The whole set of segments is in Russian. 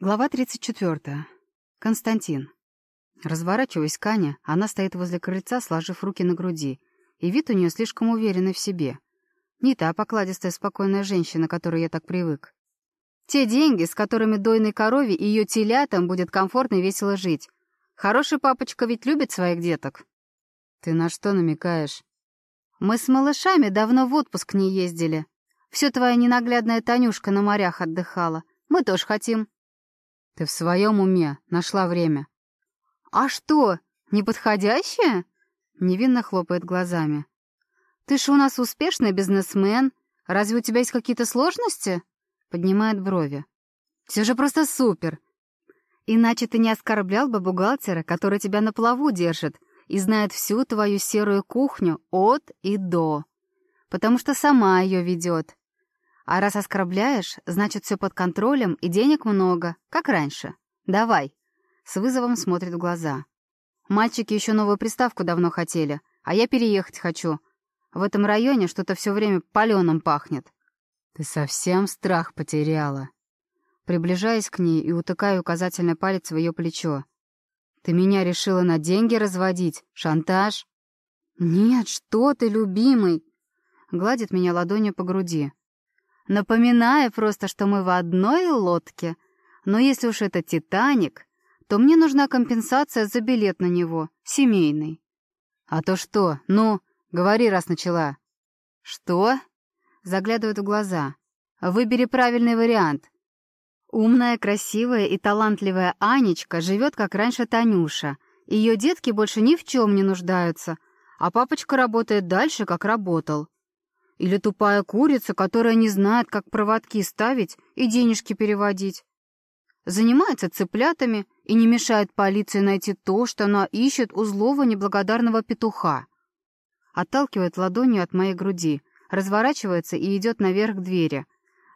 Глава 34. Константин. Разворачиваясь к Ане, она стоит возле крыльца, сложив руки на груди, и вид у нее слишком уверенный в себе. Не та покладистая спокойная женщина, к которой я так привык. Те деньги, с которыми дойной корове и ее телятам будет комфортно и весело жить. Хороший папочка ведь любит своих деток. Ты на что намекаешь? Мы с малышами давно в отпуск не ездили. Все твоя ненаглядная Танюшка на морях отдыхала. Мы тоже хотим. «Ты в своем уме? Нашла время?» «А что, неподходящее?» Невинно хлопает глазами. «Ты ж у нас успешный бизнесмен. Разве у тебя есть какие-то сложности?» Поднимает брови. «Все же просто супер. Иначе ты не оскорблял бы бухгалтера, который тебя на плаву держит и знает всю твою серую кухню от и до. Потому что сама ее ведет. А раз оскорбляешь, значит, все под контролем и денег много, как раньше. Давай. С вызовом смотрит в глаза. Мальчики еще новую приставку давно хотели, а я переехать хочу. В этом районе что-то все время паленым пахнет. Ты совсем страх потеряла. Приближаясь к ней и утыкаю указательный палец в ее плечо. Ты меня решила на деньги разводить? Шантаж? Нет, что ты, любимый! Гладит меня ладонью по груди напоминая просто, что мы в одной лодке. Но если уж это «Титаник», то мне нужна компенсация за билет на него, семейный. А то что? Ну, говори, раз начала. Что? Заглядывает в глаза. Выбери правильный вариант. Умная, красивая и талантливая Анечка живет, как раньше Танюша. Ее детки больше ни в чем не нуждаются, а папочка работает дальше, как работал. Или тупая курица, которая не знает, как проводки ставить и денежки переводить. Занимается цыплятами и не мешает полиции найти то, что она ищет у злого неблагодарного петуха. Отталкивает ладонью от моей груди, разворачивается и идет наверх к двери.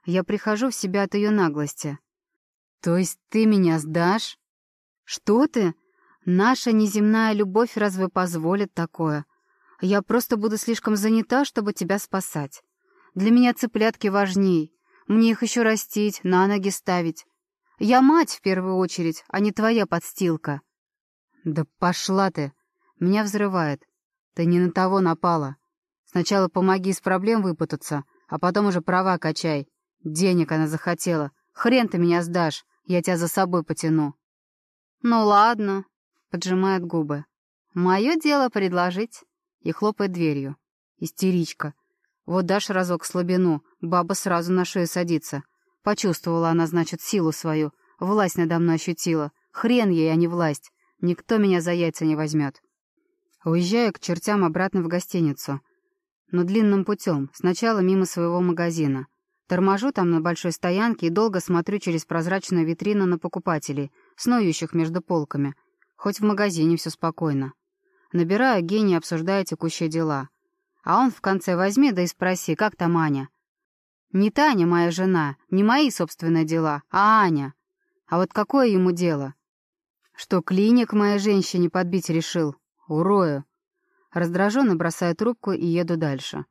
Я прихожу в себя от ее наглости. «То есть ты меня сдашь?» «Что ты? Наша неземная любовь разве позволит такое?» Я просто буду слишком занята, чтобы тебя спасать. Для меня цыплятки важней. Мне их еще растить, на ноги ставить. Я мать в первую очередь, а не твоя подстилка. Да пошла ты. Меня взрывает. Ты не на того напала. Сначала помоги из проблем выпутаться, а потом уже права качай. Денег она захотела. Хрен ты меня сдашь, я тебя за собой потяну. Ну ладно, поджимает губы. Мое дело предложить и хлопает дверью. Истеричка. Вот дашь разок слабину, баба сразу на шею садится. Почувствовала она, значит, силу свою, власть надо мной ощутила. Хрен ей, а не власть. Никто меня за яйца не возьмет. Уезжаю к чертям обратно в гостиницу. Но длинным путем, сначала мимо своего магазина. Торможу там на большой стоянке и долго смотрю через прозрачную витрину на покупателей, снующих между полками. Хоть в магазине все спокойно. Набираю гения, обсуждая текущие дела. А он в конце возьми да и спроси, как там Аня. Не Таня моя жена, не мои собственные дела, а Аня. А вот какое ему дело? Что клиник моей женщине подбить решил? Урою. Раздраженно бросаю трубку и еду дальше.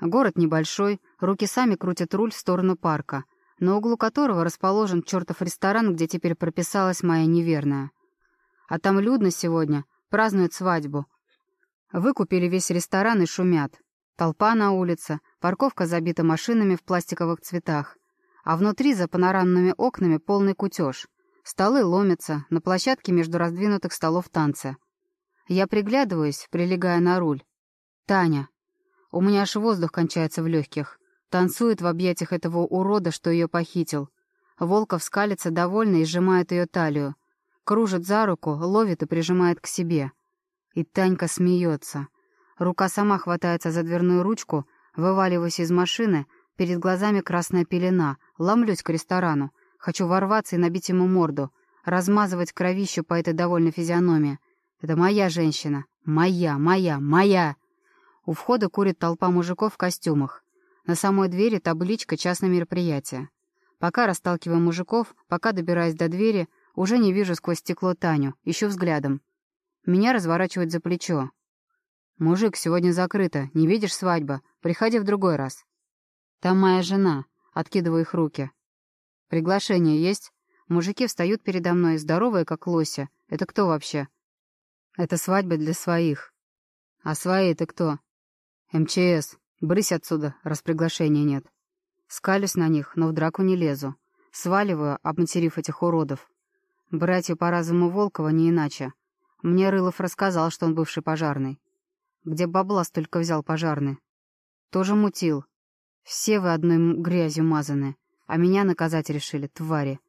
Город небольшой, руки сами крутят руль в сторону парка, на углу которого расположен чертов ресторан, где теперь прописалась моя неверная. А там людно сегодня, Празднуют свадьбу. Выкупили весь ресторан и шумят. Толпа на улице, парковка забита машинами в пластиковых цветах. А внутри за панорамными окнами полный кутеж. Столы ломятся, на площадке между раздвинутых столов танцы. Я приглядываюсь, прилегая на руль. Таня. У меня аж воздух кончается в легких. Танцует в объятиях этого урода, что ее похитил. Волков скалится довольно и сжимает ее талию. Кружит за руку, ловит и прижимает к себе. И Танька смеется. Рука сама хватается за дверную ручку, вываливаясь из машины, перед глазами красная пелена, ломлюсь к ресторану. Хочу ворваться и набить ему морду, размазывать кровищу по этой довольной физиономии. Это моя женщина. Моя, моя, моя. У входа курит толпа мужиков в костюмах. На самой двери табличка «Частное мероприятие». Пока расталкиваю мужиков, пока добираюсь до двери, уже не вижу сквозь стекло Таню, ищу взглядом. Меня разворачивают за плечо. «Мужик, сегодня закрыто, не видишь свадьба, приходи в другой раз». «Там моя жена», — откидываю их руки. «Приглашение есть?» Мужики встают передо мной, здоровые, как лося. Это кто вообще? Это свадьба для своих. А свои это кто? МЧС. Брысь отсюда, раз приглашения нет. Скалюсь на них, но в драку не лезу. Сваливаю, обматерив этих уродов. Братью по разуму Волкова не иначе. Мне Рылов рассказал, что он бывший пожарный. Где бабла столько взял пожарный? Тоже мутил. Все вы одной грязью мазаны. А меня наказать решили, твари.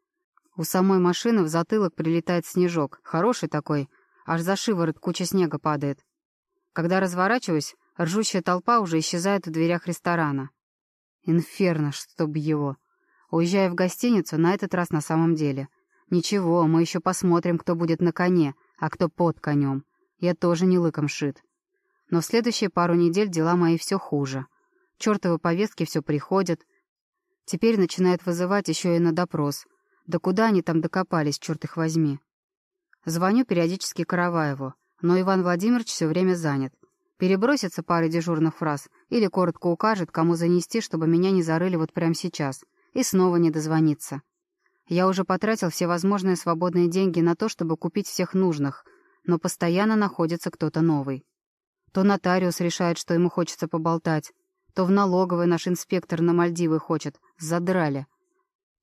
У самой машины в затылок прилетает снежок. Хороший такой. Аж за шиворот куча снега падает. Когда разворачиваюсь, ржущая толпа уже исчезает в дверях ресторана. Инферно, чтоб его. Уезжая в гостиницу, на этот раз на самом деле. Ничего, мы еще посмотрим, кто будет на коне, а кто под конем. Я тоже не лыком шит. Но в следующие пару недель дела мои все хуже. Чертовы повестки все приходят. Теперь начинают вызывать еще и на допрос. Да куда они там докопались, черт их возьми? Звоню периодически Караваеву, но Иван Владимирович все время занят. Перебросится парой дежурных фраз или коротко укажет, кому занести, чтобы меня не зарыли вот прямо сейчас, и снова не дозвониться. Я уже потратил все возможные свободные деньги на то, чтобы купить всех нужных, но постоянно находится кто-то новый. То нотариус решает, что ему хочется поболтать, то в налоговой наш инспектор на Мальдивы хочет. Задрали.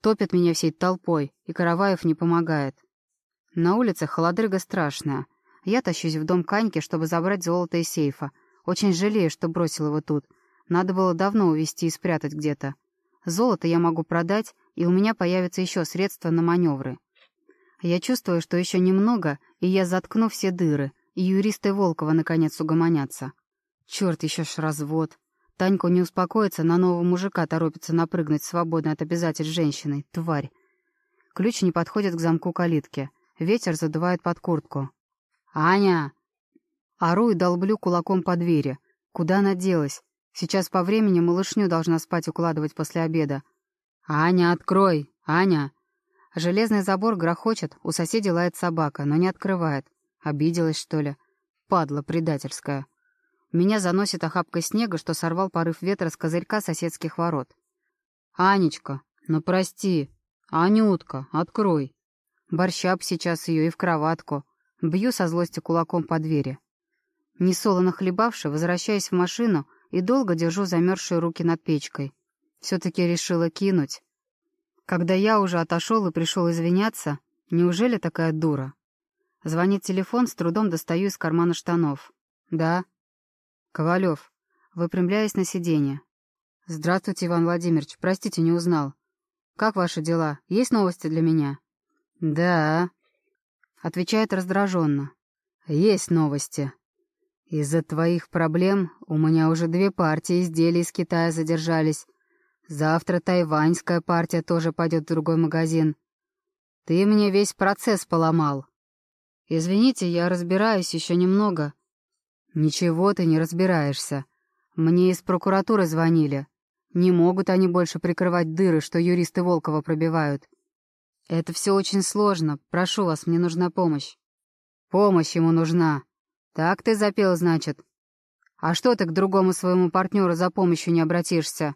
Топят меня всей толпой, и Караваев не помогает. На улице холодрыга страшная. Я тащусь в дом Каньки, чтобы забрать золото из сейфа. Очень жалею, что бросил его тут. Надо было давно увезти и спрятать где-то. Золото я могу продать, и у меня появятся еще средства на маневры. Я чувствую, что еще немного, и я заткну все дыры, и юристы Волкова наконец угомонятся. Черт, еще ж развод. Таньку не успокоится, на нового мужика торопится напрыгнуть свободно от обязательств женщины. Тварь. Ключ не подходит к замку калитки. Ветер задувает под куртку. «Аня!» Ору и долблю кулаком по двери. Куда она делась? Сейчас по времени малышню должна спать укладывать после обеда. «Аня, открой! Аня!» Железный забор грохочет, у соседей лает собака, но не открывает. Обиделась, что ли? Падла предательская. Меня заносит охапкой снега, что сорвал порыв ветра с козырька соседских ворот. «Анечка, ну прости. Анютка, открой». Борщап сейчас ее и в кроватку. Бью со злости кулаком по двери. Несолоно хлебавши, возвращаясь в машину и долго держу замерзшие руки над печкой. Все-таки решила кинуть. Когда я уже отошел и пришел извиняться, неужели такая дура? Звонит телефон, с трудом достаю из кармана штанов. «Да», «Ковалев», выпрямляясь на сиденье. «Здравствуйте, Иван Владимирович. Простите, не узнал. Как ваши дела? Есть новости для меня?» «Да», — отвечает раздраженно. «Есть новости. Из-за твоих проблем у меня уже две партии изделий из Китая задержались. Завтра тайваньская партия тоже пойдет в другой магазин. Ты мне весь процесс поломал. Извините, я разбираюсь еще немного. «Ничего ты не разбираешься. Мне из прокуратуры звонили. Не могут они больше прикрывать дыры, что юристы Волкова пробивают. Это все очень сложно. Прошу вас, мне нужна помощь». «Помощь ему нужна. Так ты запел, значит. А что ты к другому своему партнеру за помощью не обратишься?»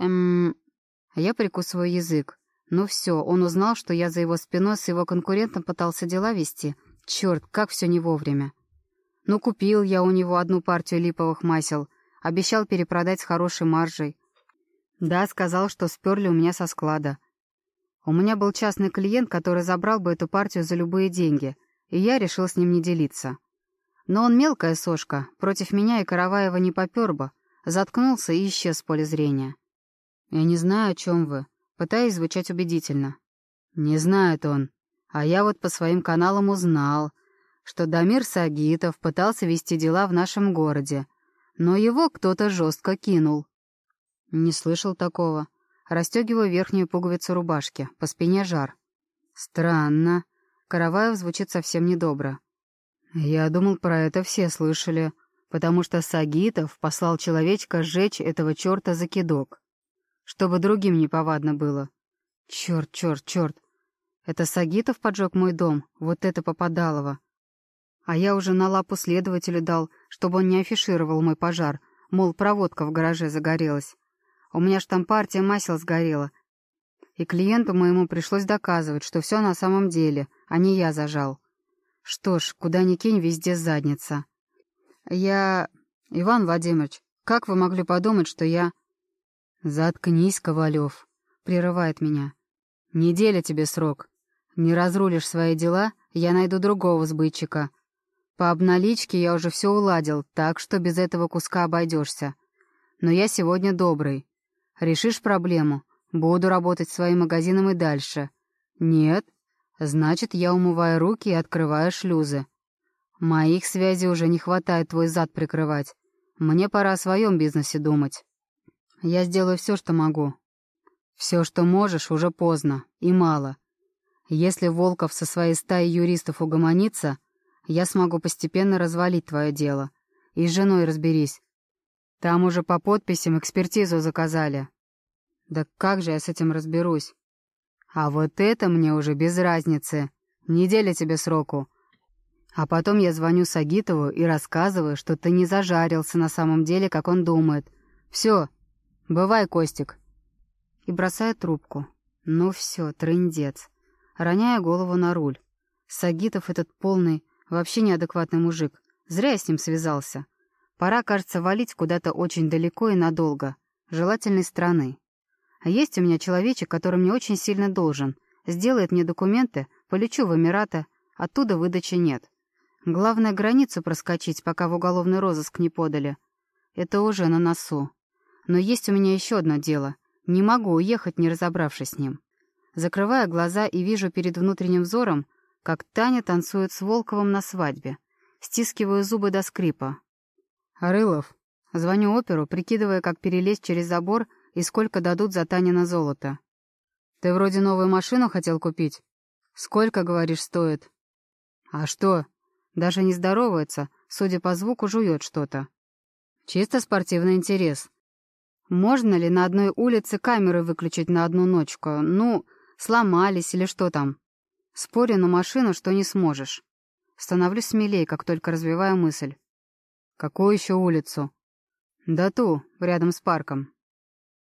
«Эм...» Я прикусываю язык. Ну все, он узнал, что я за его спиной с его конкурентом пытался дела вести. Черт, как все не вовремя. Ну, купил я у него одну партию липовых масел. Обещал перепродать с хорошей маржей. Да, сказал, что сперли у меня со склада. У меня был частный клиент, который забрал бы эту партию за любые деньги, и я решил с ним не делиться. Но он мелкая сошка, против меня и Караваева не попер бы, заткнулся и исчез с поля зрения. Я не знаю, о чем вы, пытаюсь звучать убедительно. Не знает он, а я вот по своим каналам узнал, что Дамир Сагитов пытался вести дела в нашем городе, но его кто-то жестко кинул. Не слышал такого. Растегиваю верхнюю пуговицу рубашки, по спине жар. Странно. Караваев звучит совсем недобро. Я думал, про это все слышали, потому что Сагитов послал человечка сжечь этого черта за кидок, чтобы другим неповадно было. Черт, черт, черт. Это Сагитов поджег мой дом, вот это попадалово. А я уже на лапу следователю дал, чтобы он не афишировал мой пожар, мол, проводка в гараже загорелась. У меня ж там партия масел сгорела. И клиенту моему пришлось доказывать, что все на самом деле, а не я зажал. Что ж, куда ни кинь, везде задница. Я... Иван Владимирович, как вы могли подумать, что я... Заткнись, Ковалев, прерывает меня. Неделя тебе срок. Не разрулишь свои дела, я найду другого сбытчика. По обналичке я уже все уладил, так что без этого куска обойдешься. Но я сегодня добрый. Решишь проблему, буду работать своим магазином и дальше. Нет? Значит, я умываю руки и открываю шлюзы. Моих связей уже не хватает твой зад прикрывать. Мне пора о своем бизнесе думать. Я сделаю все, что могу. Все, что можешь, уже поздно и мало. Если Волков со своей стаей юристов угомонится, я смогу постепенно развалить твое дело. И с женой разберись. Там уже по подписям экспертизу заказали. Да как же я с этим разберусь? А вот это мне уже без разницы. Неделя тебе сроку. А потом я звоню Сагитову и рассказываю, что ты не зажарился на самом деле, как он думает. Все, бывай, Костик. И бросаю трубку. Ну все, трындец роняя голову на руль. Сагитов этот полный, вообще неадекватный мужик. Зря я с ним связался. Пора, кажется, валить куда-то очень далеко и надолго. Желательной страны. А есть у меня человечек, который мне очень сильно должен. Сделает мне документы, полечу в Эмираты, оттуда выдачи нет. Главное, границу проскочить, пока в уголовный розыск не подали. Это уже на носу. Но есть у меня еще одно дело. Не могу уехать, не разобравшись с ним. Закрываю глаза и вижу перед внутренним взором, как Таня танцует с Волковым на свадьбе. Стискиваю зубы до скрипа. «Рылов». Звоню оперу, прикидывая, как перелезть через забор и сколько дадут за Таня золото. «Ты вроде новую машину хотел купить. Сколько, говоришь, стоит?» «А что?» Даже не здоровается, судя по звуку, жует что-то. «Чисто спортивный интерес. Можно ли на одной улице камеры выключить на одну ночку? Ну, Сломались или что там? Спорю на машину, что не сможешь. Становлюсь смелее, как только развиваю мысль. Какую еще улицу? Да ту, рядом с парком.